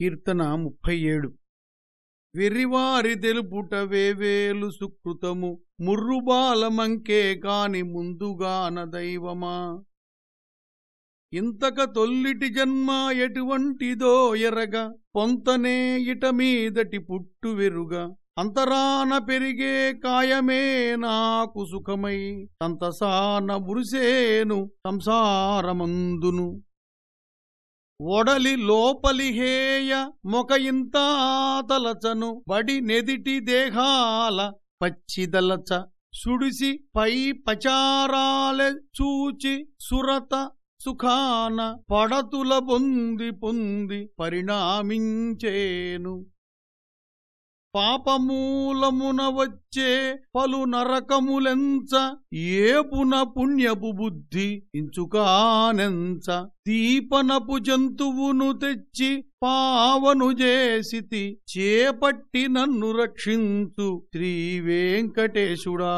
కీర్తన ముప్పై ఏడు వెర్రివారి తెలుపుట వేవేలు సుకృతము ముర్రుబాలమంకే కాని ముందుగాన దైవమా? ఇంతక తొల్లిటి జన్మ ఎటువంటిదో ఎరగ పొంతనే ఇట మీదటి పుట్టు వెరుగ. అంతరాన పెరిగే కాయమే నాకు సుఖమై సంతసాన మురిసేను సంసారమందును. ఒడలి లోపలి హేయ మొక ఇంత తలచను బడి నెదిటి దేహాల పచ్చిదలచ సుడిసి పై పచారాలె చూచి సురత సుఖాన పడతుల పొంది పొంది పరిణామించేను పాపమూలమున వచ్చే పలు నరకములెంచ ఏపున పుణ్యపు బుద్ధి ఇంచుకానెంచ దీపనపు జంతువును తెచ్చి పావను చేసితి చేపట్టి నన్ను రక్షించు శ్రీ వెంకటేశుడా.